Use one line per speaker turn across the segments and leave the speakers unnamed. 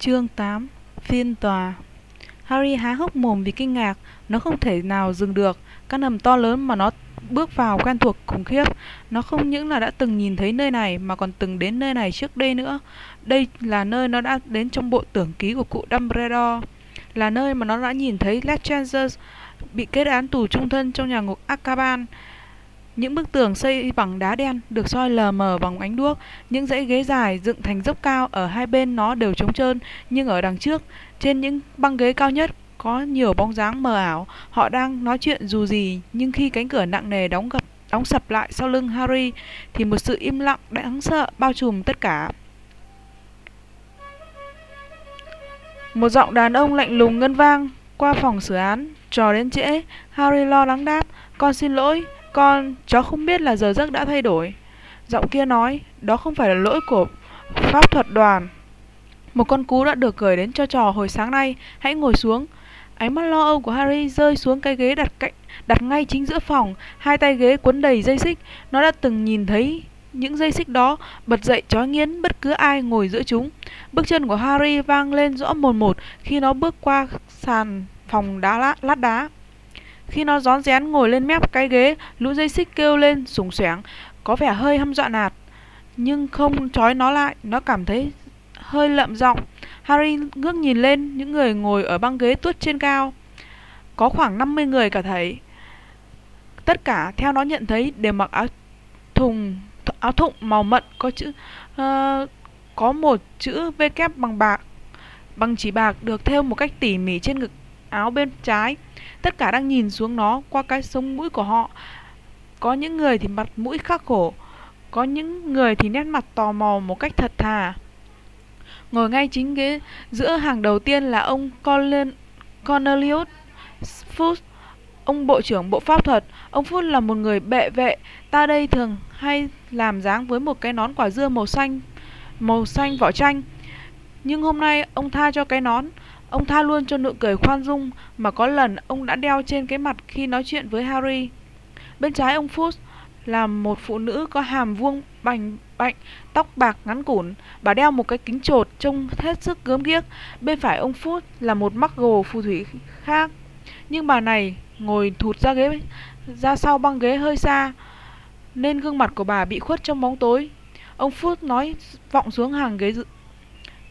Chương 8 Phiên tòa. Harry há hốc mồm vì kinh ngạc, Nó không thể nào dừng được. Căn hầm to lớn mà nó bước vào quen thuộc khủng khiếp. Nó không những là đã từng nhìn thấy nơi này, Mà còn từng đến nơi này trước đây nữa. Đây là nơi nó đã đến trong bộ tưởng ký của cụ Dumbledore. Là nơi mà nó đã nhìn thấy Lestrange bị kết án tù trung thân trong nhà ngục Azkaban những bức tường xây bằng đá đen được soi lờ mờ bằng ánh đuốc, những dãy ghế dài dựng thành dốc cao ở hai bên nó đều trống trơn, nhưng ở đằng trước, trên những băng ghế cao nhất có nhiều bóng dáng mờ ảo, họ đang nói chuyện dù gì, nhưng khi cánh cửa nặng nề đóng gập đóng sập lại sau lưng Harry thì một sự im lặng đáng sợ bao trùm tất cả. Một giọng đàn ông lạnh lùng ngân vang qua phòng xử án, trò đến trễ, Harry lo lắng đáp, "Con xin lỗi, con, cháu không biết là giờ giấc đã thay đổi. Giọng kia nói, đó không phải là lỗi của pháp thuật đoàn. Một con cú đã được gửi đến cho trò hồi sáng nay, hãy ngồi xuống. Ánh mắt lo âu của Harry rơi xuống cái ghế đặt cạnh đặt ngay chính giữa phòng, hai tay ghế quấn đầy dây xích. Nó đã từng nhìn thấy những dây xích đó bật dậy chói nghiến bất cứ ai ngồi giữa chúng. Bước chân của Harry vang lên rõ mồn một khi nó bước qua sàn phòng đá lát, lát đá. Khi nó rón rén ngồi lên mép cái ghế, lũ dây xích kêu lên sùng xoẻng, có vẻ hơi hăm dọa nạt. Nhưng không trói nó lại, nó cảm thấy hơi lậm giọng. Harry ngước nhìn lên những người ngồi ở băng ghế tuốt trên cao. Có khoảng 50 người cả thấy Tất cả theo nó nhận thấy đều mặc áo thùng áo thụng màu mận có chữ uh, có một chữ V kép bằng bạc bằng chỉ bạc được thêu một cách tỉ mỉ trên ngực áo bên trái. Tất cả đang nhìn xuống nó qua cái sống mũi của họ. Có những người thì mặt mũi khắc khổ, có những người thì nét mặt tò mò một cách thật thà. Ngồi ngay chính ghế giữa hàng đầu tiên là ông Colin Cornelius Fuchs, ông bộ trưởng bộ pháp thuật. Ông Fuchs là một người bệ vệ, ta đây thường hay làm dáng với một cái nón quả dưa màu xanh, màu xanh vỏ chanh. Nhưng hôm nay ông tha cho cái nón, Ông tha luôn cho nụ cười khoan dung mà có lần ông đã đeo trên cái mặt khi nói chuyện với Harry. Bên trái ông Fuchs là một phụ nữ có hàm vuông bành bạnh, tóc bạc ngắn cũn, bà đeo một cái kính trột trông hết sức gớm ghiếc. Bên phải ông Foot là một mắc gồ phù thủy khác, nhưng bà này ngồi thụt ra ghế ra sau băng ghế hơi xa, nên gương mặt của bà bị khuất trong bóng tối. Ông Foot nói vọng xuống hàng ghế dự...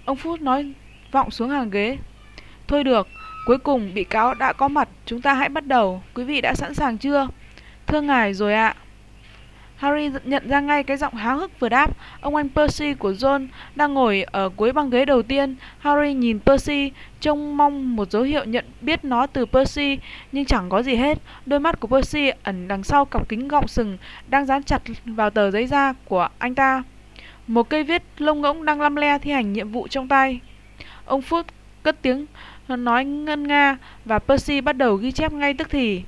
Ông Foot nói vọng xuống hàng ghế Thôi được, cuối cùng bị cáo đã có mặt, chúng ta hãy bắt đầu. Quý vị đã sẵn sàng chưa? Thưa ngài rồi ạ. Harry nhận ra ngay cái giọng háo hức vừa đáp. Ông anh Percy của John đang ngồi ở cuối băng ghế đầu tiên. Harry nhìn Percy, trông mong một dấu hiệu nhận biết nó từ Percy, nhưng chẳng có gì hết. Đôi mắt của Percy ẩn đằng sau cặp kính gọng sừng đang dán chặt vào tờ giấy da của anh ta. Một cây viết lông ngỗng đang lăm le thi hành nhiệm vụ trong tay. Ông Phước cất tiếng nói ngân nga và Percy bắt đầu ghi chép ngay tức thì.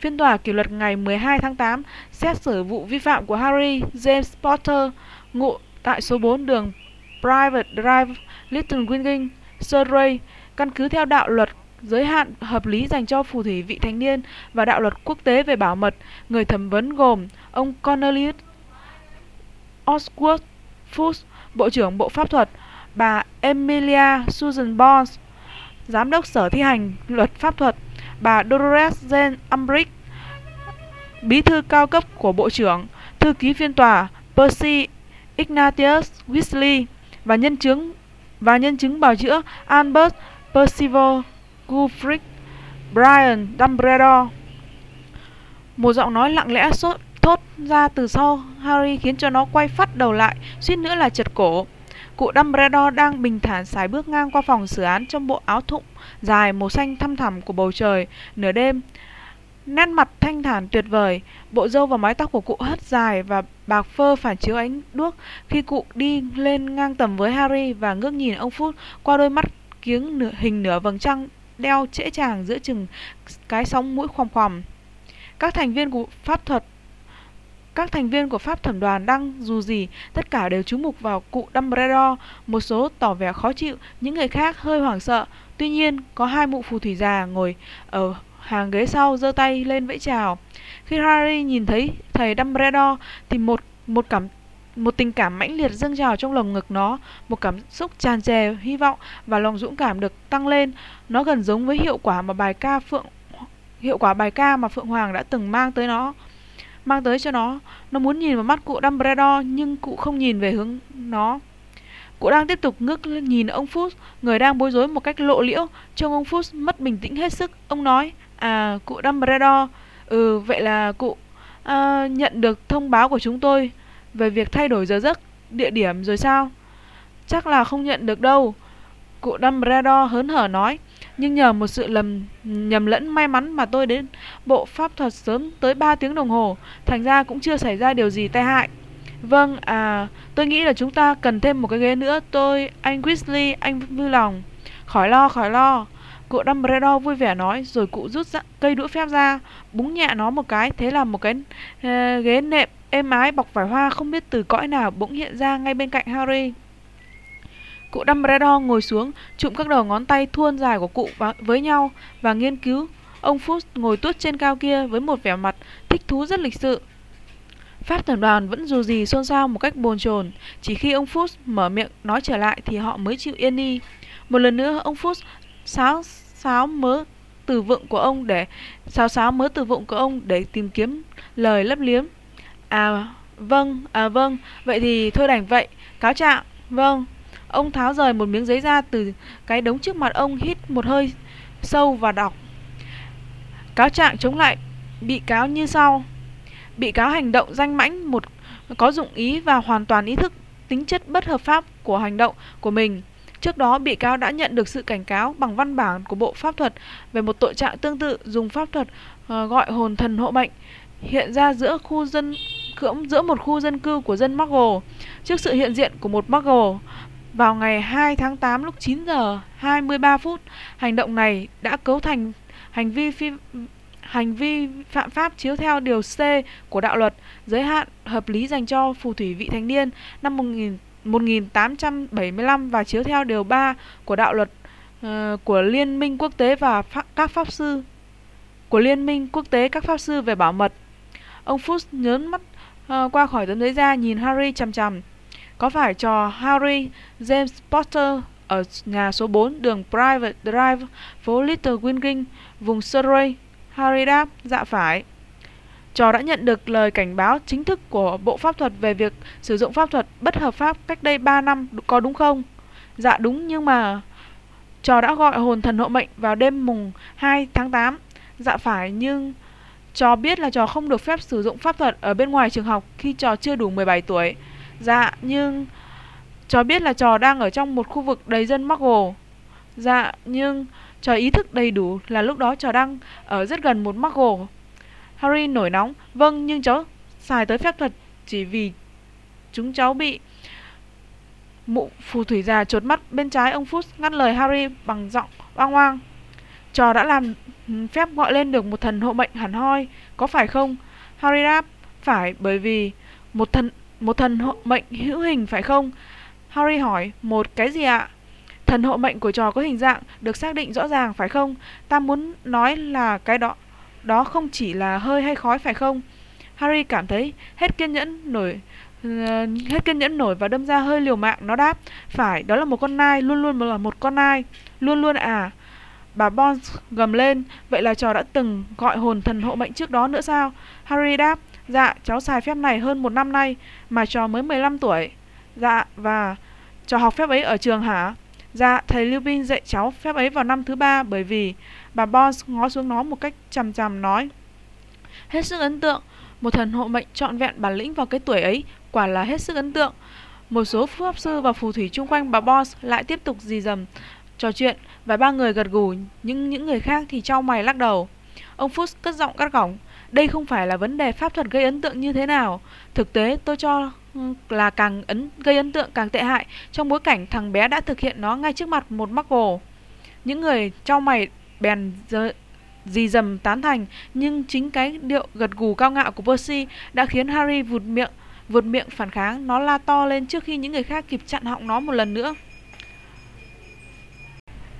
Phiên tòa kỷ luật ngày 12 tháng 8 xét xử vụ vi phạm của Harry James Potter, ngụ tại số 4 đường Private Drive, Little Winging, Surrey, căn cứ theo đạo luật giới hạn hợp lý dành cho phù thủy vị thành niên và đạo luật quốc tế về bảo mật. Người thẩm vấn gồm ông Cornelius Oswald Fuchs, Bộ trưởng Bộ Pháp thuật, bà Emilia Susan Bones, Giám đốc Sở Thi hành Luật Pháp thuật, bà Dolores Jane Umbridge, Bí thư cao cấp của Bộ trưởng, Thư ký phiên tòa Percy Ignatius Weasley và nhân chứng và nhân chứng bào chữa Albert Percival Guffrick Brian Dumbledore. Một giọng nói lặng lẽ sốt thốt ra từ sau Harry khiến cho nó quay phát đầu lại, suýt nữa là chật cổ. Cụ Dumbledore đang bình thản sải bước ngang qua phòng xử án trong bộ áo thụng dài màu xanh thăm thẳm của bầu trời nửa đêm. Nét mặt thanh thản tuyệt vời, bộ râu và mái tóc của cụ hất dài và bạc phơ phản chiếu ánh đuốc khi cụ đi lên ngang tầm với Harry và ngước nhìn ông Phút qua đôi mắt kiếng nửa, hình nửa vầng trăng đeo trễ tràng giữa chừng cái sóng mũi khoằm khoằm. Các thành viên của pháp thuật các thành viên của pháp thẩm đoàn đang dù gì, tất cả đều chú mục vào cụ Dumbledore, một số tỏ vẻ khó chịu, những người khác hơi hoảng sợ. Tuy nhiên, có hai mụ phù thủy già ngồi ở hàng ghế sau giơ tay lên vẫy chào. Khi Harry nhìn thấy thầy Dumbledore thì một một cảm một tình cảm mãnh liệt dâng trào trong lồng ngực nó, một cảm xúc tràn trề hy vọng và lòng dũng cảm được tăng lên. Nó gần giống với hiệu quả mà bài ca Phượng hiệu quả bài ca mà Phượng Hoàng đã từng mang tới nó mang tới cho nó. Nó muốn nhìn vào mắt cụ Dumbledore nhưng cụ không nhìn về hướng nó. Cụ đang tiếp tục ngước nhìn ông Phúc, người đang bối rối một cách lộ liễu. Trông ông Phúc mất bình tĩnh hết sức. Ông nói, à, cụ Dumbledore, ừ, vậy là cụ à, nhận được thông báo của chúng tôi về việc thay đổi giờ giấc, địa điểm rồi sao? Chắc là không nhận được đâu. Cụ Dumbledore hớn hở nói, nhưng nhờ một sự lầm nhầm lẫn may mắn mà tôi đến bộ pháp thuật sớm tới 3 tiếng đồng hồ, thành ra cũng chưa xảy ra điều gì tai hại. Vâng, à, tôi nghĩ là chúng ta cần thêm một cái ghế nữa. Tôi, anh Grizzly, anh vui lòng. Khỏi lo, khỏi lo. Cụ Dumbledore vui vẻ nói, rồi cụ rút ra, cây đũa phép ra, búng nhẹ nó một cái, thế là một cái uh, ghế nệm êm ái bọc vải hoa không biết từ cõi nào bỗng hiện ra ngay bên cạnh Harry. Cụ Dumbledore ngồi xuống, chụm các đầu ngón tay thuôn dài của cụ với nhau và nghiên cứu. Ông Fuchs ngồi tuốt trên cao kia với một vẻ mặt thích thú rất lịch sự. Pháp thần đoàn vẫn dù gì xôn xao một cách bồn chồn Chỉ khi ông Fuchs mở miệng nói trở lại thì họ mới chịu yên đi. Một lần nữa ông Fuchs sáo sáo mớ từ vựng của ông để sáo sáo mớ từ vựng của ông để tìm kiếm lời lấp liếm. À vâng, à vâng, vậy thì thôi đành vậy, cáo trạng, vâng. Ông tháo rời một miếng giấy ra từ cái đống trước mặt ông hít một hơi sâu và đọc. Cáo trạng chống lại bị cáo như sau. Bị cáo hành động danh mãnh một có dụng ý và hoàn toàn ý thức tính chất bất hợp pháp của hành động của mình. Trước đó, bị cáo đã nhận được sự cảnh cáo bằng văn bản của Bộ Pháp thuật về một tội trạng tương tự dùng pháp thuật uh, gọi hồn thần hộ mệnh hiện ra giữa khu dân cưỡng giữa một khu dân cư của dân Muggle. Trước sự hiện diện của một Muggle, vào ngày 2 tháng 8 lúc 9 giờ 23 phút, hành động này đã cấu thành hành vi phi hành vi phạm pháp chiếu theo điều C của đạo luật giới hạn hợp lý dành cho phù thủy vị thành niên năm 1000 1875 và chiếu theo điều 3 của đạo luật uh, của Liên minh quốc tế và pháp, các pháp sư của Liên minh quốc tế các pháp sư về bảo mật. Ông Fuchs nhớn mắt uh, qua khỏi tấm giấy da nhìn Harry chằm chằm. Có phải trò Harry James Potter ở nhà số 4 đường Private Drive, phố Little Winging, vùng Surrey? Harry đáp, dạ phải. Trò đã nhận được lời cảnh báo chính thức của Bộ Pháp thuật về việc sử dụng pháp thuật bất hợp pháp cách đây 3 năm, có đúng không? Dạ đúng nhưng mà... Trò đã gọi hồn thần hộ mệnh vào đêm mùng 2 tháng 8. Dạ phải nhưng... Trò biết là trò không được phép sử dụng pháp thuật ở bên ngoài trường học khi trò chưa đủ 17 tuổi. Dạ nhưng... Chó biết là trò đang ở trong một khu vực đầy dân Muggle. Dạ nhưng... Trò ý thức đầy đủ là lúc đó trò đang ở rất gần một Muggle. Harry nổi nóng. Vâng, nhưng cháu xài tới phép thuật chỉ vì chúng cháu bị... Mụ phù thủy già trột mắt bên trái ông Phút ngắt lời Harry bằng giọng oang oang. Trò đã làm phép gọi lên được một thần hộ mệnh hẳn hoi, có phải không? Harry đáp, phải bởi vì một thần một thần hộ mệnh hữu hình phải không? Harry hỏi, một cái gì ạ? Thần hộ mệnh của trò có hình dạng được xác định rõ ràng phải không? Ta muốn nói là cái đó đó không chỉ là hơi hay khói phải không? Harry cảm thấy hết kiên nhẫn nổi ờ, hết kiên nhẫn nổi và đâm ra hơi liều mạng nó đáp phải đó là một con nai luôn luôn là một con nai luôn luôn à bà Bones gầm lên vậy là trò đã từng gọi hồn thần hộ mệnh trước đó nữa sao Harry đáp dạ cháu xài phép này hơn một năm nay, mà trò mới 15 tuổi. Dạ và trò học phép ấy ở trường hả? Dạ thầy Lưu Vinh dạy cháu phép ấy vào năm thứ ba bởi vì Bà Bons ngó xuống nó một cách chằm chằm nói, Hết sức ấn tượng, Một thần hộ mệnh trọn vẹn bản lĩnh vào cái tuổi ấy Quả là hết sức ấn tượng. Một số pháp sư và phù thủy chung quanh bà Bons Lại tiếp tục dì dầm trò chuyện Và ba người gật gù, Nhưng những người khác thì trao mày lắc đầu. Ông Fuchs cất giọng cắt gỏng Đây không phải là vấn đề pháp thuật gây ấn tượng như thế nào. Thực tế, tôi cho là càng ấn, gây ấn tượng càng tệ hại trong bối cảnh thằng bé đã thực hiện nó ngay trước mặt một muggle. Những người trao mày bèn dì dầm tán thành, nhưng chính cái điệu gật gù cao ngạo của Percy đã khiến Harry vụt miệng vượt miệng phản kháng. Nó la to lên trước khi những người khác kịp chặn họng nó một lần nữa.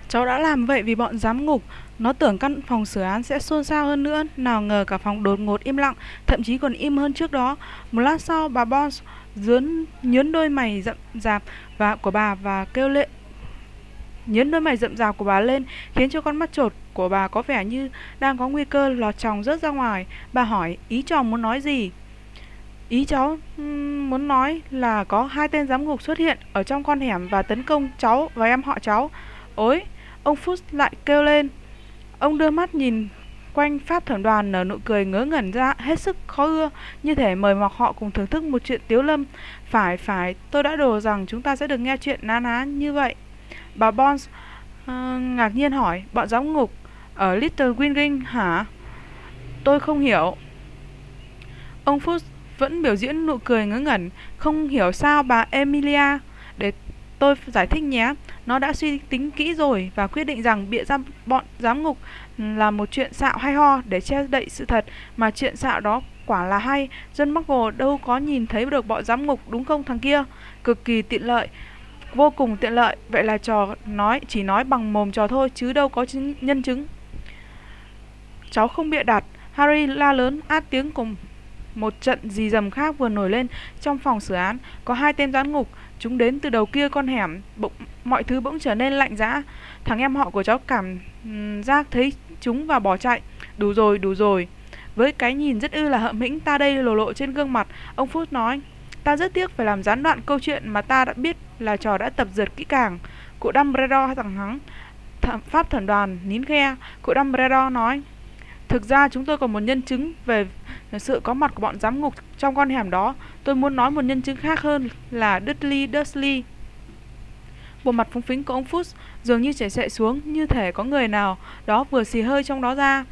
Cháu đã làm vậy vì bọn giám ngục nó tưởng căn phòng xử án sẽ xôn xao hơn nữa, nào ngờ cả phòng đột ngột im lặng, thậm chí còn im hơn trước đó. Một lát sau, bà Bones dướn nhớn đôi mày rậm rạp và của bà và kêu lệ nhớn đôi mày rậm rạp của bà lên, khiến cho con mắt trột của bà có vẻ như đang có nguy cơ lọt tròng rớt ra ngoài. Bà hỏi, ý chồng muốn nói gì? Ý cháu muốn nói là có hai tên giám ngục xuất hiện ở trong con hẻm và tấn công cháu và em họ cháu. Ối ông phút lại kêu lên ông đưa mắt nhìn quanh pháp thẩm đoàn nở nụ cười ngớ ngẩn ra hết sức khó ưa như thể mời mọc họ cùng thưởng thức một chuyện tiếu lâm. Phải phải tôi đã đồ rằng chúng ta sẽ được nghe chuyện ná ná như vậy. Bà Bones uh, ờ, ngạc nhiên hỏi bọn giám ngục ở Little Winging hả? Tôi không hiểu. Ông Phúc vẫn biểu diễn nụ cười ngớ ngẩn không hiểu sao bà Emilia để tôi giải thích nhé nó đã suy tính kỹ rồi và quyết định rằng bịa ra bọn giám ngục là một chuyện xạo hay ho để che đậy sự thật. Mà chuyện xạo đó quả là hay. John Markle đâu có nhìn thấy được bọn giám ngục đúng không thằng kia? Cực kỳ tiện lợi vô cùng tiện lợi. Vậy là trò nói chỉ nói bằng mồm trò thôi chứ đâu có chứng, nhân chứng. Cháu không bịa đặt. Harry la lớn át tiếng cùng một trận dì dầm khác vừa nổi lên trong phòng xử án. Có hai tên gián ngục, chúng đến từ đầu kia con hẻm, bỗng, mọi thứ bỗng trở nên lạnh giá. Thằng em họ của cháu cảm giác thấy chúng và bỏ chạy. Đủ rồi đủ rồi. Với cái nhìn rất ư là hậm hĩnh, ta đây lồ lộ trên gương mặt. Ông phút nói, ta rất tiếc phải làm gián đoạn câu chuyện mà ta đã biết là trò đã tập dượt kỹ càng. Cụ Dumbledore thẳng hắng pháp thần đoàn nín khe. Cụ Dumbledore nói thực ra chúng tôi còn một nhân chứng về sự có mặt của bọn giám ngục trong con hẻm đó tôi muốn nói một nhân chứng khác hơn là Dudley Dursley Bộ mặt phúng phính của ông Fuchs dường như chảy xệ xuống như thể có người nào đó vừa xì hơi trong đó ra.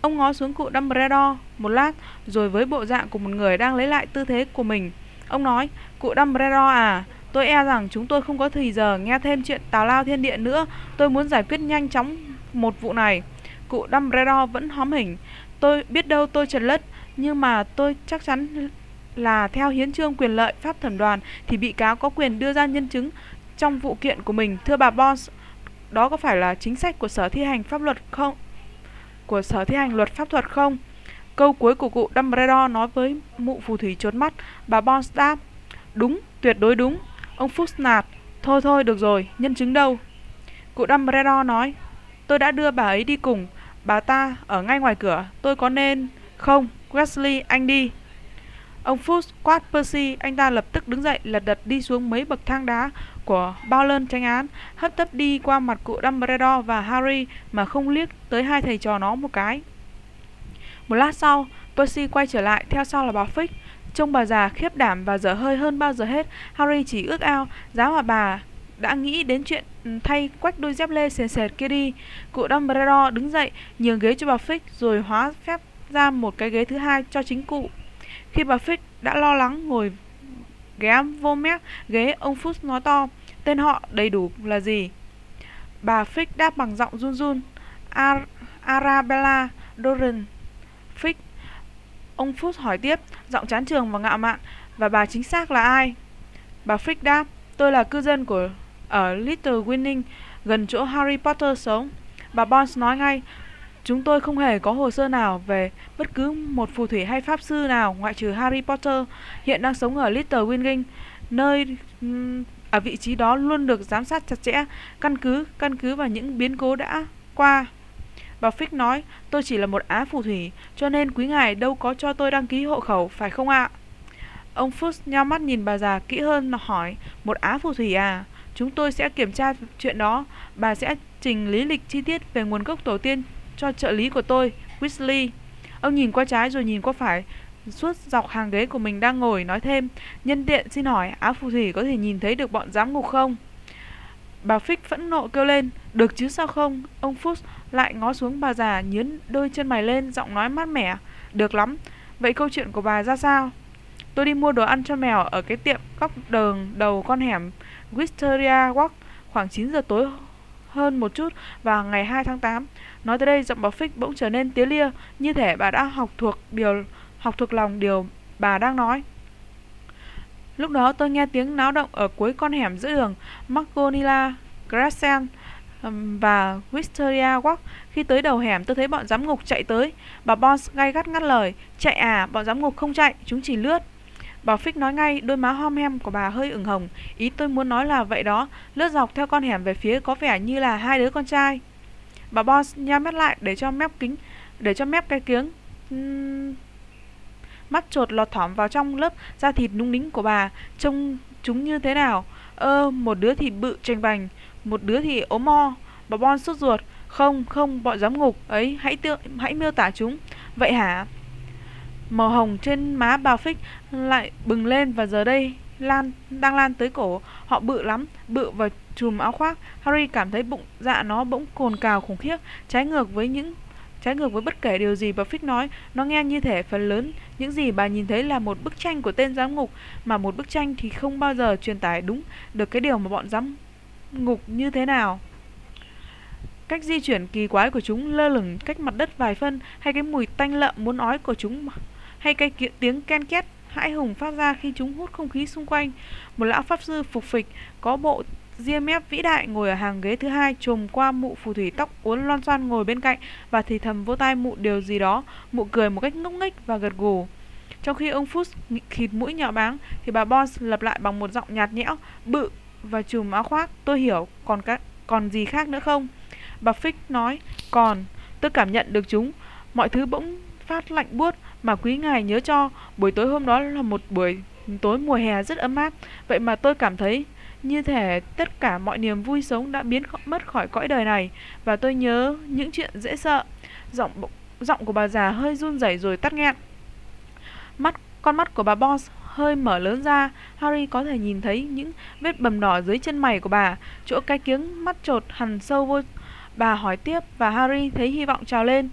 Ông ngó xuống cụ Dumbledore một lát rồi với bộ dạng của một người đang lấy lại tư thế của mình. Ông nói, cụ Dumbledore à, tôi e rằng chúng tôi không có thời giờ nghe thêm chuyện tào lao thiên địa nữa. Tôi muốn giải quyết nhanh chóng một vụ này. Cụ Dumbledore vẫn hóm hình. Tôi biết đâu tôi trật lất, nhưng mà tôi chắc chắn là theo hiến trương quyền lợi pháp thẩm đoàn thì bị cáo có quyền đưa ra nhân chứng trong vụ kiện của mình. Thưa bà Bons, đó có phải là chính sách của Sở thi hành pháp luật không? Của Sở thi hành luật pháp thuật không? Câu cuối của cụ Dumbledore nói với mụ phù thủy trốn mắt. Bà Bons đáp, đúng, tuyệt đối đúng. Ông Fuchs nạt, thôi thôi được rồi, nhân chứng đâu? Cụ Dumbledore nói, tôi đã đưa bà ấy đi cùng, bà ta ở ngay ngoài cửa, tôi có nên... Không, Wesley, anh đi. Ông Fuchs quát Percy, anh ta lập tức đứng dậy lật đật đi xuống mấy bậc thang đá của bao lơn tranh án, hấp tấp đi qua mặt cụ Dumbledore và Harry mà không liếc tới hai thầy trò nó một cái. Một lát sau, Percy quay trở lại, theo sau là bà Fitch. Trông bà già khiếp đảm và dở hơi hơn bao giờ hết, Harry chỉ ước ao, giá mà bà đã nghĩ đến chuyện thay quách đôi dép lê sền sệt kia đi. Cụ Dumbledore đứng dậy, nhường ghế cho bà Fitch rồi hóa phép ra một cái ghế thứ hai cho chính cụ. Khi bà Fitch đã lo lắng ngồi ghé vô mép ghế ông Phúc nói to tên họ đầy đủ là gì bà Fick đáp bằng giọng run run Ar Arabella Doran Fick ông Phúc hỏi tiếp giọng chán trường và ngạo mạn và bà chính xác là ai bà Fick đáp tôi là cư dân của ở Little Winning gần chỗ Harry Potter sống bà Bones nói ngay Chúng tôi không hề có hồ sơ nào về bất cứ một phù thủy hay pháp sư nào ngoại trừ Harry Potter hiện đang sống ở Little Winging, nơi ở vị trí đó luôn được giám sát chặt chẽ, căn cứ căn cứ vào những biến cố đã qua. Bà Fick nói, tôi chỉ là một á phù thủy, cho nên quý ngài đâu có cho tôi đăng ký hộ khẩu, phải không ạ? Ông Fuchs nhao mắt nhìn bà già kỹ hơn mà hỏi, một á phù thủy à? Chúng tôi sẽ kiểm tra chuyện đó, bà sẽ trình lý lịch chi tiết về nguồn gốc tổ tiên cho trợ lý của tôi, Weasley. Ông nhìn qua trái rồi nhìn qua phải, suốt dọc hàng ghế của mình đang ngồi nói thêm, nhân tiện xin hỏi áo phù thủy có thể nhìn thấy được bọn giám ngục không? Bà fix phẫn nộ kêu lên, được chứ sao không? Ông Phúc lại ngó xuống bà già nhướn đôi chân mày lên, giọng nói mát mẻ, được lắm. Vậy câu chuyện của bà ra sao? Tôi đi mua đồ ăn cho mèo ở cái tiệm góc đường đầu con hẻm Wisteria Walk khoảng 9 giờ tối hơn một chút vào ngày 2 tháng 8. Nói tới đây, giọng bà fix bỗng trở nên tía lia, như thể bà đã học thuộc điều học thuộc lòng điều bà đang nói. Lúc đó tôi nghe tiếng náo động ở cuối con hẻm giữa đường Margonilla Crescent và Wisteria Walk. Khi tới đầu hẻm tôi thấy bọn giám ngục chạy tới. Bà Bones gay gắt ngắt lời. Chạy à, bọn giám ngục không chạy, chúng chỉ lướt. Bảo Phích nói ngay, đôi má hom hem của bà hơi ửng hồng. Ý tôi muốn nói là vậy đó, lướt dọc theo con hẻm về phía có vẻ như là hai đứa con trai. Bà Boss nhắm mắt lại để cho mép kính, để cho mép cái kiếng mắt trột lọt thỏm vào trong lớp da thịt nung nính của bà, trông chúng như thế nào? Ơ, một đứa thì bự tranh bành, một đứa thì ốm mo. Bà Bon sốt ruột, không, không, bọn giám ngục ấy, hãy tự, hãy miêu tả chúng. Vậy hả? Màu hồng trên má bà Phích lại bừng lên và giờ đây lan đang lan tới cổ. Họ bự lắm, bự và chùm áo khoác. Harry cảm thấy bụng dạ nó bỗng cồn cào khủng khiếp, trái ngược với những trái ngược với bất kể điều gì bà Phích nói. Nó nghe như thể phần lớn những gì bà nhìn thấy là một bức tranh của tên giám ngục, mà một bức tranh thì không bao giờ truyền tải đúng được cái điều mà bọn giám ngục như thế nào. Cách di chuyển kỳ quái của chúng lơ lửng cách mặt đất vài phân hay cái mùi tanh lợm muốn ói của chúng hay cái tiếng ken két, hãi hùng phát ra khi chúng hút không khí xung quanh. Một lão pháp sư phục phịch, có bộ ria mép vĩ đại ngồi ở hàng ghế thứ hai trùm qua mụ phù thủy tóc uốn loan xoan ngồi bên cạnh và thì thầm vô tai mụ điều gì đó. Mụ cười một cách ngốc nghếch và gật gù. Trong khi ông Phút khịt mũi nhỏ báng, thì bà Boss lặp lại bằng một giọng nhạt nhẽo, bự và chùm áo khoác, tôi hiểu còn các còn gì khác nữa không? Bà Fix nói, còn, tôi cảm nhận được chúng. Mọi thứ bỗng phát lạnh buốt mà quý ngài nhớ cho, buổi tối hôm đó là một buổi tối mùa hè rất ấm áp. Vậy mà tôi cảm thấy như thể tất cả mọi niềm vui sống đã biến mất khỏi cõi đời này. Và tôi nhớ những chuyện dễ sợ. Giọng giọng của bà già hơi run rẩy rồi tắt nghẹn. Mắt con mắt của bà Boss hơi mở lớn ra. Harry có thể nhìn thấy những vết bầm đỏ dưới chân mày của bà. Chỗ cái kiếng mắt trột hằn sâu vô bà hỏi tiếp và Harry thấy hy vọng trào lên.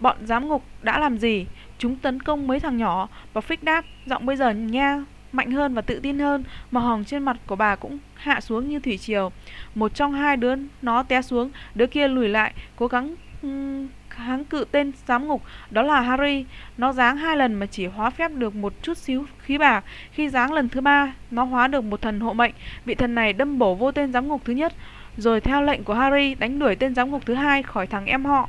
Bọn giám ngục đã làm gì? Chúng tấn công mấy thằng nhỏ và phích đáp, giọng bây giờ nghe mạnh hơn và tự tin hơn, mà hồng trên mặt của bà cũng hạ xuống như thủy triều. Một trong hai đứa nó té xuống, đứa kia lùi lại, cố gắng kháng cự tên giám ngục, đó là Harry. Nó giáng hai lần mà chỉ hóa phép được một chút xíu khí bạc khi giáng lần thứ ba, nó hóa được một thần hộ mệnh. Vị thần này đâm bổ vô tên giám ngục thứ nhất, rồi theo lệnh của Harry đánh đuổi tên giám ngục thứ hai khỏi thằng em họ.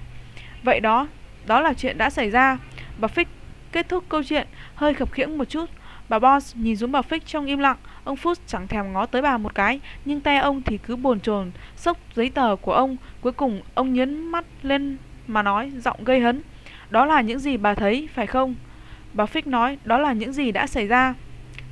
Vậy đó đó là chuyện đã xảy ra bà Fix kết thúc câu chuyện hơi khập khiễng một chút. Bà Boss nhìn xuống bà Fix trong im lặng. Ông Phút chẳng thèm ngó tới bà một cái, Nhưng tay ông thì cứ bồn chồn, Xốc giấy tờ của ông, Cuối cùng ông nhấn mắt lên mà nói Giọng gây hấn, Đó là những gì bà thấy, phải không? Bà Fix nói, đó là những gì đã xảy ra.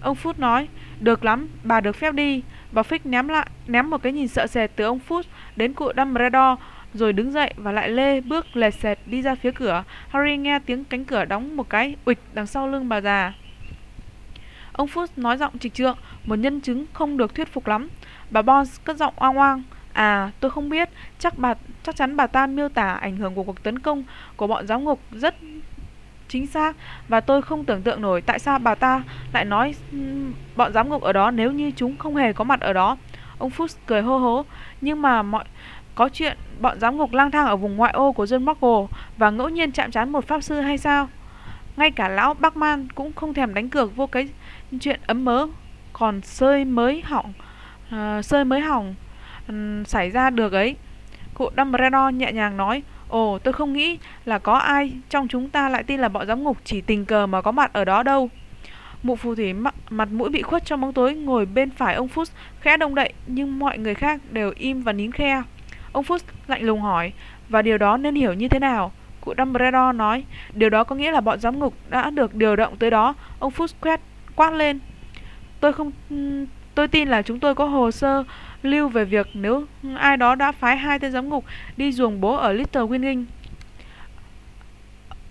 Ông Phút nói, Được lắm, bà được phép đi. Bà Fix ném lại, ném một cái nhìn sợ sệt từ ông Phút Đến cụ Dumbledore rồi đứng dậy và lại lê bước lè sệt đi ra phía cửa. Harry nghe tiếng cánh cửa đóng một cái ụịch đằng sau lưng bà già. Ông Phút nói giọng trịch trượng, một nhân chứng không được thuyết phục lắm. Bà Bones cất giọng oang oang. À, tôi không biết, chắc bà chắc chắn bà ta miêu tả ảnh hưởng của cuộc tấn công của bọn giáo ngục rất chính xác và tôi không tưởng tượng nổi tại sao bà ta lại nói ừ, bọn giám ngục ở đó nếu như chúng không hề có mặt ở đó. Ông Fuchs cười hô hố, nhưng mà mọi có chuyện bọn giám ngục lang thang ở vùng ngoại ô của John Markle và ngẫu nhiên chạm trán một pháp sư hay sao? Ngay cả lão Bachman cũng không thèm đánh cược vô cái chuyện ấm mớ. Còn sơi mới hỏng uh, sơi mới hỏng uh, xảy ra được ấy. Cụ Dumbledore nhẹ nhàng nói ồ tôi không nghĩ là có ai trong chúng ta lại tin là bọn giám ngục chỉ tình cờ mà có mặt ở đó đâu. Mụ phù thủy mặt, mặt mũi bị khuất trong bóng tối ngồi bên phải ông Phúc khẽ động đậy nhưng mọi người khác đều im và nín khe ông Fuchs lạnh lùng hỏi và điều đó nên hiểu như thế nào cụ Dumbledore nói điều đó có nghĩa là bọn giám ngục đã được điều động tới đó ông Fuchs quét quát lên tôi không tôi tin là chúng tôi có hồ sơ lưu về việc nếu ai đó đã phái hai tên giám ngục đi ruồng bố ở Little Winging.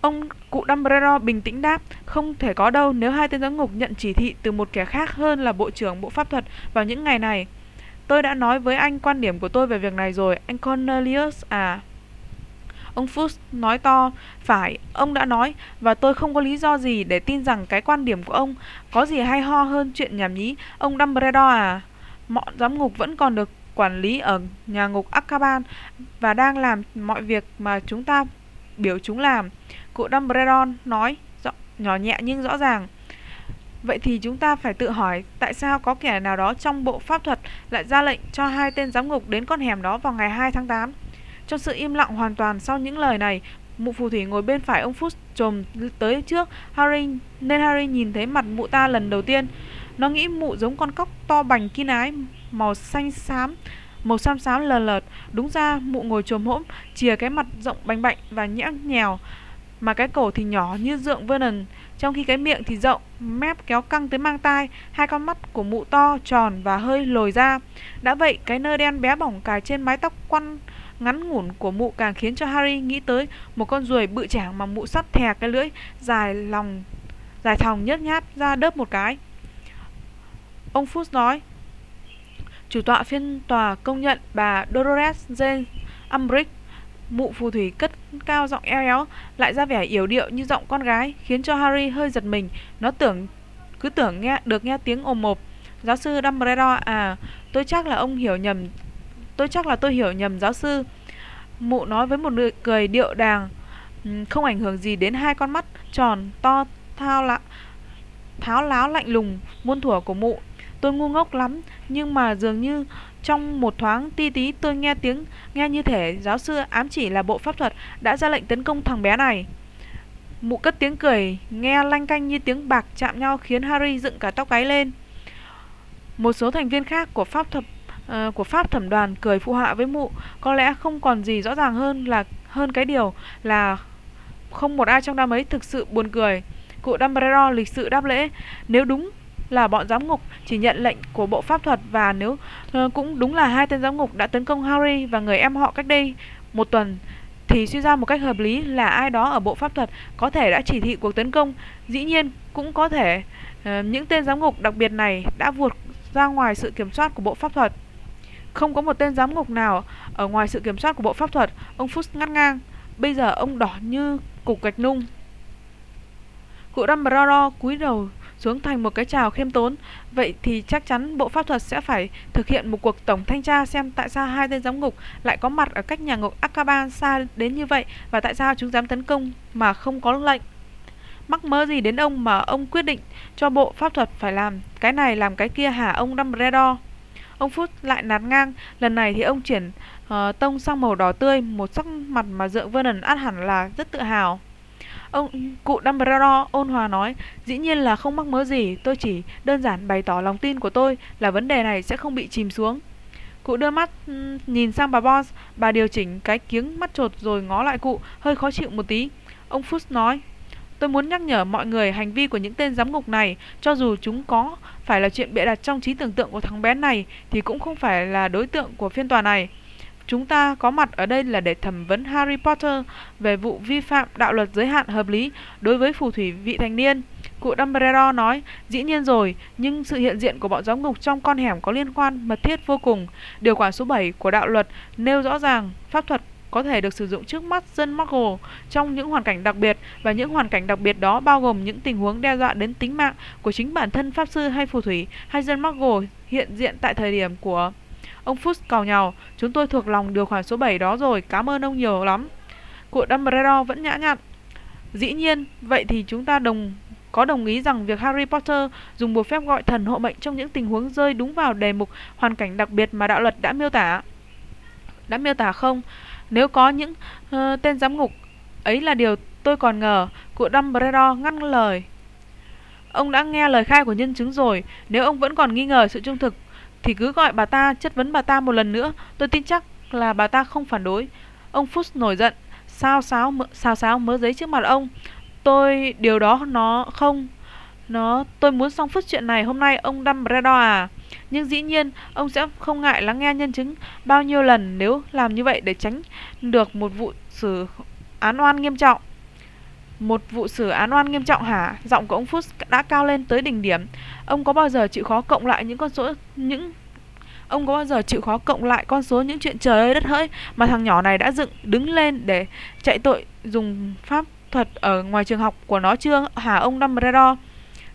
Ông cụ Dumbledore bình tĩnh đáp, không thể có đâu nếu hai tên giám ngục nhận chỉ thị từ một kẻ khác hơn là bộ trưởng bộ pháp thuật vào những ngày này. Tôi đã nói với anh quan điểm của tôi về việc này rồi, anh Cornelius à. Ông Fuchs nói to, phải, ông đã nói, và tôi không có lý do gì để tin rằng cái quan điểm của ông có gì hay ho hơn chuyện nhảm nhí, ông Dumbledore à. Mọi giám ngục vẫn còn được quản lý ở nhà ngục Azkaban và đang làm mọi việc mà chúng ta biểu chúng làm. Cụ Dumbledore nói, nhỏ nhẹ nhưng rõ ràng. Vậy thì chúng ta phải tự hỏi tại sao có kẻ nào đó trong bộ pháp thuật lại ra lệnh cho hai tên giám ngục đến con hẻm đó vào ngày 2 tháng 8. Trong sự im lặng hoàn toàn sau những lời này, Mụ phù thủy ngồi bên phải ông Phút trồm tới trước Harry nên Harry nhìn thấy mặt mụ ta lần đầu tiên. Nó nghĩ mụ giống con cóc to bành kín ái, màu xanh xám, màu xám xám lờ lợt. Đúng ra mụ ngồi trồm hỗn, chìa cái mặt rộng bành bạnh và nhẽo nhèo, mà cái cổ thì nhỏ như dượng Vernon, trong khi cái miệng thì rộng, mép kéo căng tới mang tai, hai con mắt của mụ to, tròn và hơi lồi ra. Đã vậy, cái nơ đen bé bỏng cài trên mái tóc quăn ngắn ngủn của mụ càng khiến cho Harry nghĩ tới một con ruồi bự chảng mà mụ sắt thè cái lưỡi dài lòng dài thòng nhớt nhát ra đớp một cái. Ông Fuchs nói, chủ tọa phiên tòa công nhận bà Dolores Jane Umbridge mụ phù thủy cất cao giọng eo éo, lại ra vẻ yếu điệu như giọng con gái, khiến cho Harry hơi giật mình. Nó tưởng, cứ tưởng nghe, được nghe tiếng ồm mộp giáo sư Dumbledore à tôi chắc là ông hiểu nhầm, tôi chắc là tôi hiểu nhầm, giáo sư. Mụ nói với một nụ cười điệu đàng không ảnh hưởng gì đến hai con mắt tròn to thao lạ, tháo láo lạnh lùng muôn thuở của mụ. Tôi ngu ngốc lắm, nhưng mà dường như trong một thoáng ti tí tôi nghe tiếng nghe như thể giáo sư ám chỉ là bộ pháp thuật đã ra lệnh tấn công thằng bé này. Mụ cất tiếng cười nghe lanh canh như tiếng bạc chạm nhau khiến harry dựng cả tóc gáy lên. Một số thành viên khác của pháp thuật uh, của pháp thẩm đoàn cười phụ họa với mụ có lẽ không còn gì rõ ràng hơn là hơn cái điều là không một ai trong đám ấy thực sự buồn cười. Cụ Dumbledore lịch sự đáp lễ nếu đúng là bọn giám ngục chỉ nhận lệnh của bộ pháp thuật và nếu ờ, cũng đúng là hai tên giám ngục đã tấn công Harry và người em họ cách đây một tuần thì suy ra một cách hợp lý là ai đó ở bộ pháp thuật có thể đã chỉ thị cuộc tấn công. Dĩ nhiên cũng có thể ờ, những tên giám ngục đặc biệt này đã vượt ra ngoài sự kiểm soát của bộ pháp thuật. Không có một tên giám ngục nào ở ngoài sự kiểm soát của bộ pháp thuật, ông Fuchs ngắt ngang. Bây giờ ông đỏ như cục gạch nung. Cụ Dumbledore cúi đầu xuống thành một cái chào khiêm tốn. Vậy thì chắc chắn bộ pháp thuật sẽ phải thực hiện một cuộc tổng thanh tra xem tại sao hai tên giám ngục lại có mặt ở cách nhà ngục Akaban xa đến như vậy và tại sao chúng dám tấn công mà không có lệnh. Mắc mớ gì đến ông mà ông quyết định cho bộ pháp thuật phải làm cái này làm cái kia hả ông Dumbledore? Ông Phút lại nạt ngang lần này thì ông chuyển uh, tông sang màu đỏ tươi một sắc mặt mà dượng Vernon át hẳn là rất tự hào. Ông cụ Dumbledore ôn hòa nói, dĩ nhiên là không mắc mớ gì, tôi chỉ đơn giản bày tỏ lòng tin của tôi là vấn đề này sẽ không bị chìm xuống. Cụ đưa mắt ừ, nhìn sang bà Bons, bà điều chỉnh cái kiếng mắt trột rồi ngó lại cụ, hơi khó chịu một tí. Ông Fuchs nói, tôi muốn nhắc nhở mọi người hành vi của những tên giám ngục này, cho dù chúng có phải là chuyện bịa đặt trong trí tưởng tượng của thằng bé này, thì cũng không phải là đối tượng của phiên tòa này. Chúng ta có mặt ở đây là để thẩm vấn Harry Potter về vụ vi phạm đạo luật giới hạn hợp lý đối với phù thủy vị thành niên. Cụ Dumbledore nói, dĩ nhiên rồi, nhưng sự hiện diện của bọn giám ngục trong con hẻm có liên quan mật thiết vô cùng. Điều khoản số 7 của đạo luật nêu rõ ràng pháp thuật có thể được sử dụng trước mắt dân Muggle trong những hoàn cảnh đặc biệt và những hoàn cảnh đặc biệt đó bao gồm những tình huống đe dọa đến tính mạng của chính bản thân pháp sư hay phù thủy hay dân Muggle hiện diện tại thời điểm của Ông Fuchs cào nhào, chúng tôi thuộc lòng điều khoản số 7 đó rồi, cảm ơn ông nhiều lắm. Cụ Dumbledore vẫn nhã nhặn. Dĩ nhiên, vậy thì chúng ta đồng có đồng ý rằng việc Harry Potter dùng bùa phép gọi thần hộ mệnh trong những tình huống rơi đúng vào đề mục hoàn cảnh đặc biệt mà đạo luật đã miêu tả. Đã miêu tả không? Nếu có những uh, tên giám ngục ấy là điều tôi còn ngờ, cụ Dumbledore ngăn lời. Ông đã nghe lời khai của nhân chứng rồi, nếu ông vẫn còn nghi ngờ sự trung thực thì cứ gọi bà ta, chất vấn bà ta một lần nữa. Tôi tin chắc là bà ta không phản đối. Ông Phúc nổi giận. Sao sáo sao sáo mớ giấy trước mặt ông? Tôi, điều đó nó không, nó, tôi muốn xong phút chuyện này hôm nay ông đâm Dumbledore à? Nhưng dĩ nhiên, ông sẽ không ngại lắng nghe nhân chứng. Bao nhiêu lần nếu làm như vậy để tránh được một vụ xử án oan nghiêm trọng? Một vụ xử án oan nghiêm trọng hả? Giọng của ông Phúc đã cao lên tới đỉnh điểm. Ông có bao giờ chịu khó cộng lại những con số những Ông có bao giờ chịu khó cộng lại con số những chuyện trời ơi đất hỡi mà thằng nhỏ này đã dựng đứng lên để chạy tội dùng pháp thuật ở ngoài trường học của nó chưa hả ông Dumbledore?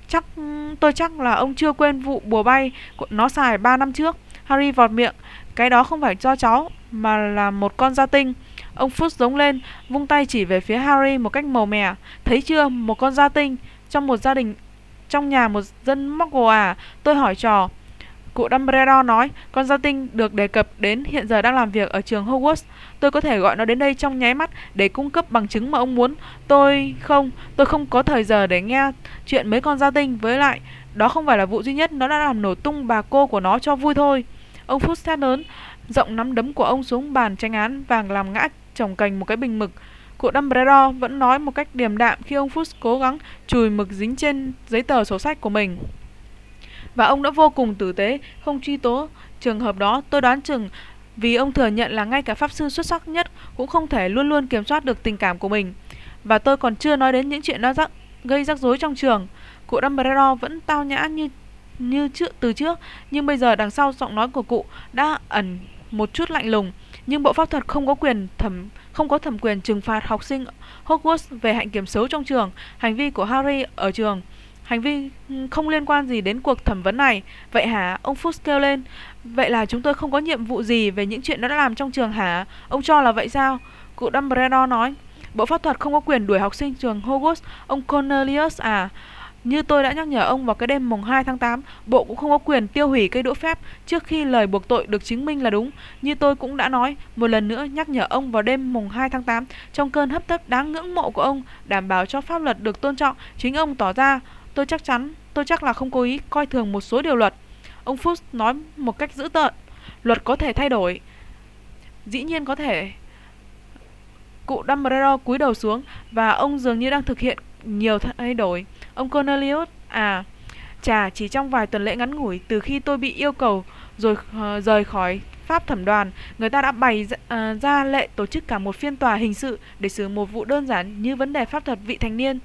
Chắc tôi chắc là ông chưa quên vụ bùa bay của nó xài 3 năm trước. Harry vọt miệng, cái đó không phải cho cháu mà là một con gia tinh. Ông phút giống lên, vung tay chỉ về phía Harry một cách màu mè. Thấy chưa, một con gia tinh trong một gia đình trong nhà một dân Muggle à? Tôi hỏi trò. Cụ Dumbledore nói, con gia tinh được đề cập đến hiện giờ đang làm việc ở trường Hogwarts. Tôi có thể gọi nó đến đây trong nháy mắt để cung cấp bằng chứng mà ông muốn. Tôi không, tôi không có thời giờ để nghe chuyện mấy con gia tinh. Với lại, đó không phải là vụ duy nhất, nó đã làm nổ tung bà cô của nó cho vui thôi. Ông phút thét lớn, rộng nắm đấm của ông xuống bàn tranh án vàng làm ngã trồng cành một cái bình mực. Cụ Dumbledore vẫn nói một cách điềm đạm khi ông Fudge cố gắng chùi mực dính trên giấy tờ sổ sách của mình. Và ông đã vô cùng tử tế, không truy tố trường hợp đó. Tôi đoán chừng vì ông thừa nhận là ngay cả pháp sư xuất sắc nhất cũng không thể luôn luôn kiểm soát được tình cảm của mình. Và tôi còn chưa nói đến những chuyện nó rắc, gây rắc rối trong trường. Cụ Dumbledore vẫn tao nhã như như trước từ trước, nhưng bây giờ đằng sau giọng nói của cụ đã ẩn một chút lạnh lùng. Nhưng bộ pháp thuật không có quyền thẩm không có thẩm quyền trừng phạt học sinh Hogwarts về hạnh kiểm xấu trong trường, hành vi của Harry ở trường. Hành vi ừ, không liên quan gì đến cuộc thẩm vấn này. Vậy hả? Ông Fuchs kêu lên. Vậy là chúng tôi không có nhiệm vụ gì về những chuyện nó đã làm trong trường hả? Ông cho là vậy sao? Cụ Dumbledore nói. Bộ pháp thuật không có quyền đuổi học sinh trường Hogwarts. Ông Cornelius à? Như tôi đã nhắc nhở ông vào cái đêm mùng 2 tháng 8, Bộ cũng không có quyền tiêu hủy cây đũa phép trước khi lời buộc tội được chứng minh là đúng. Như tôi cũng đã nói, một lần nữa nhắc nhở ông vào đêm mùng 2 tháng 8, trong cơn hấp tấp đáng ngưỡng mộ của ông, đảm bảo cho pháp luật được tôn trọng, chính ông tỏ ra, tôi chắc chắn, tôi chắc là không cố ý coi thường một số điều luật. Ông Fuchs nói một cách dữ tợn, luật có thể thay đổi. Dĩ nhiên có thể. Cụ Dumbledore cúi đầu xuống và ông dường như đang thực hiện nhiều thay đổi. Ông Cornelius, à, chà, chỉ trong vài tuần lễ ngắn ngủi từ khi tôi bị yêu cầu rồi uh, rời khỏi pháp thẩm đoàn, người ta đã bày uh, ra lệ tổ chức cả một phiên tòa hình sự để xử một vụ đơn giản như vấn đề pháp thuật vị thành niên.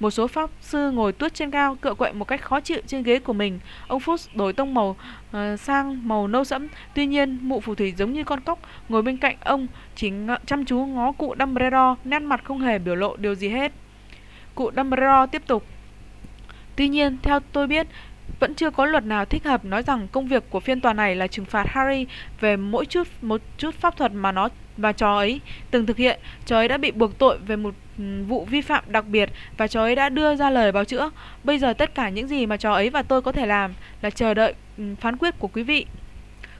Một số pháp sư ngồi tuốt trên cao, cựa quậy một cách khó chịu trên ghế của mình. Ông Fuchs đổi tông màu uh, sang màu nâu sẫm. Tuy nhiên, mụ phù thủy giống như con cóc ngồi bên cạnh ông, chỉ chăm chú ngó cụ Dumbledore, nét mặt không hề biểu lộ điều gì hết. Cụ Dumbledore tiếp tục. Tuy nhiên, theo tôi biết, vẫn chưa có luật nào thích hợp nói rằng công việc của phiên tòa này là trừng phạt Harry về mỗi chút một chút pháp thuật mà nó và chó ấy từng thực hiện. Chó ấy đã bị buộc tội về một vụ vi phạm đặc biệt và chó ấy đã đưa ra lời báo chữa. Bây giờ tất cả những gì mà chó ấy và tôi có thể làm là chờ đợi phán quyết của quý vị.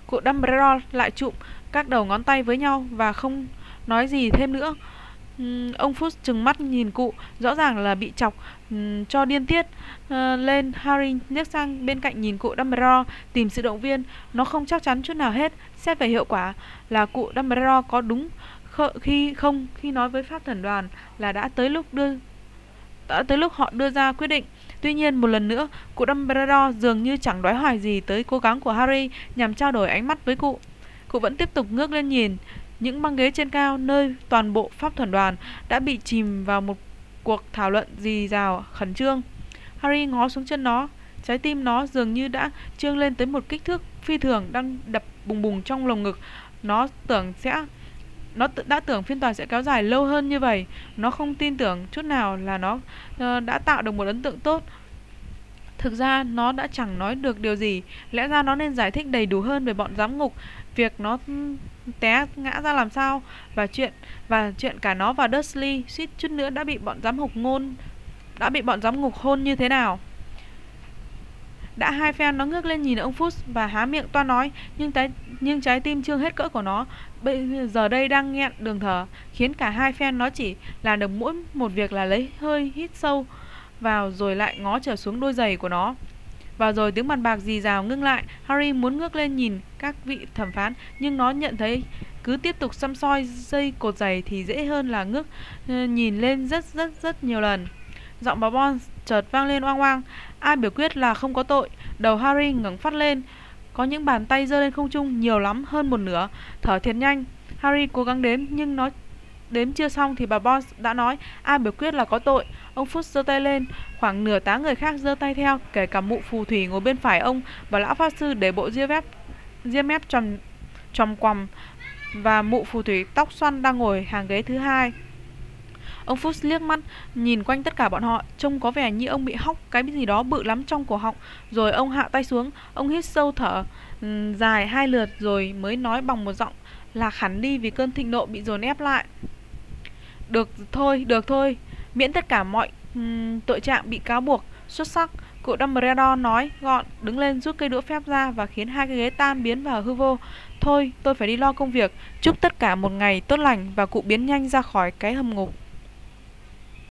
Cụ Dumbledore lại chụm các đầu ngón tay với nhau và không nói gì thêm nữa. Uhm, ông Fuchs trừng mắt nhìn cụ, rõ ràng là bị chọc cho điên tiết. Uh, lên Harry liếc sang bên cạnh nhìn cụ Dumbledore tìm sự động viên. Nó không chắc chắn chút nào hết. Xét về hiệu quả là cụ Dumbledore có đúng khi không khi nói với pháp thần đoàn là đã tới lúc đưa đã tới lúc họ đưa ra quyết định. Tuy nhiên một lần nữa, cụ Dumbledore dường như chẳng đoái hoài gì tới cố gắng của Harry nhằm trao đổi ánh mắt với cụ. Cụ vẫn tiếp tục ngước lên nhìn, những băng ghế trên cao nơi toàn bộ pháp thuần đoàn đã bị chìm vào một cuộc thảo luận dì dào khẩn trương. Harry ngó xuống chân nó, trái tim nó dường như đã trương lên tới một kích thước phi thường đang đập bùng bùng trong lồng ngực. Nó tưởng sẽ nó đã tưởng phiên tòa sẽ kéo dài lâu hơn như vậy. Nó không tin tưởng chút nào là nó uh, đã tạo được một ấn tượng tốt. Thực ra nó đã chẳng nói được điều gì, lẽ ra nó nên giải thích đầy đủ hơn về bọn giám ngục, việc nó té ngã ra làm sao và chuyện và chuyện cả nó và Dursley suýt chút nữa đã bị bọn giám hục ngôn đã bị bọn giám ngục hôn như thế nào. Đã hai phen nó ngước lên nhìn ông Phúc và há miệng toa nói, nhưng trái nhưng trái tim trương hết cỡ của nó bây giờ đây đang nghẹn đường thở, khiến cả hai phen nó chỉ làm được mỗi một việc là lấy hơi hít sâu vào rồi lại ngó trở xuống đôi giày của nó. Và rồi tiếng bàn bạc dì rào ngưng lại, Harry muốn ngước lên nhìn các vị thẩm phán, Nhưng nó nhận thấy cứ tiếp tục xăm soi dây cột giày Thì dễ hơn là ngước ờ, nhìn lên rất rất rất nhiều lần. Giọng bà Bon chợt vang lên oang oang. Ai biểu quyết là không có tội. Đầu Harry ngẩng phát lên, Có những bàn tay giơ lên không trung nhiều lắm, hơn một nửa. Thở thiệt nhanh. Harry cố gắng đếm, nhưng nó đếm chưa xong thì bà Boss đã nói ai biểu quyết là có tội. Ông Phút giơ tay lên, khoảng nửa tá người khác giơ tay theo, kể cả mụ phù thủy ngồi bên phải ông và lão pháp sư để bộ ria mép ria mép tròn tròn quằm và mụ phù thủy tóc xoăn đang ngồi hàng ghế thứ hai. Ông Phúc liếc mắt nhìn quanh tất cả bọn họ, trông có vẻ như ông bị hóc cái gì đó bự lắm trong cổ họng, rồi ông hạ tay xuống, ông hít sâu thở ừ, dài hai lượt rồi mới nói bằng một giọng là hẳn đi vì cơn thịnh nộ bị dồn ép lại. Được thôi, được thôi, miễn tất cả mọi um, tội trạng bị cáo buộc xuất sắc Cụ Dumbledore nói gọn, đứng lên rút cây đũa phép ra và khiến hai cái ghế tan biến vào hư vô. Thôi, tôi phải đi lo công việc. Chúc tất cả một ngày tốt lành và cụ biến nhanh ra khỏi cái hầm ngục.